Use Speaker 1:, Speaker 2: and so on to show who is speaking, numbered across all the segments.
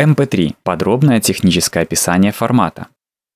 Speaker 1: MP3 – подробное техническое описание формата.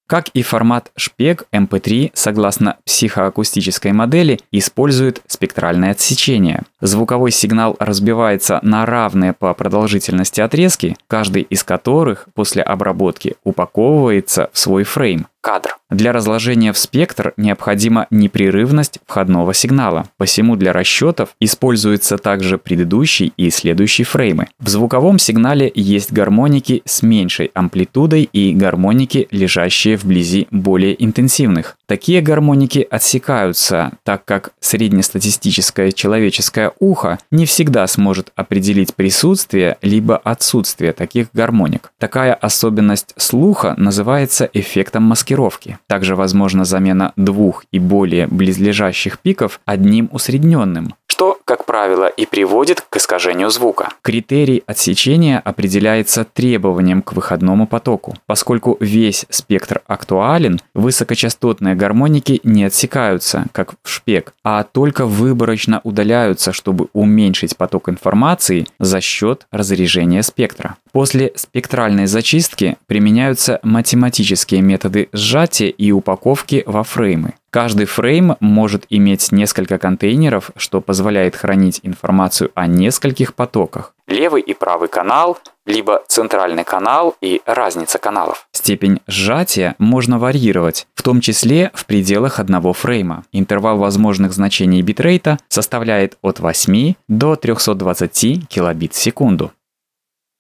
Speaker 1: Как и формат шпег, MP3, согласно психоакустической модели, использует спектральное отсечение. Звуковой сигнал разбивается на равные по продолжительности отрезки, каждый из которых после обработки упаковывается в свой фрейм кадр. Для разложения в спектр необходима непрерывность входного сигнала, посему для расчетов используются также предыдущий и следующий фреймы. В звуковом сигнале есть гармоники с меньшей амплитудой и гармоники, лежащие вблизи более интенсивных. Такие гармоники отсекаются, так как среднестатистическое человеческое ухо не всегда сможет определить присутствие либо отсутствие таких гармоник. Такая особенность слуха называется эффектом маскировки. Также возможна замена двух и более близлежащих пиков одним усредненным, что, как правило, и приводит к искажению звука. Критерий отсечения определяется требованием к выходному потоку. Поскольку весь спектр актуален, высокочастотные гармоники не отсекаются, как в шпек, а только выборочно удаляются, чтобы уменьшить поток информации за счет разрежения спектра. После спектральной зачистки применяются математические методы сжатия и упаковки во фреймы. Каждый фрейм может иметь несколько контейнеров, что позволяет хранить информацию о нескольких потоках. Левый и правый канал, либо центральный канал и разница каналов. Степень сжатия можно варьировать, в том числе в пределах одного фрейма. Интервал возможных значений битрейта составляет от 8 до 320 килобит в секунду.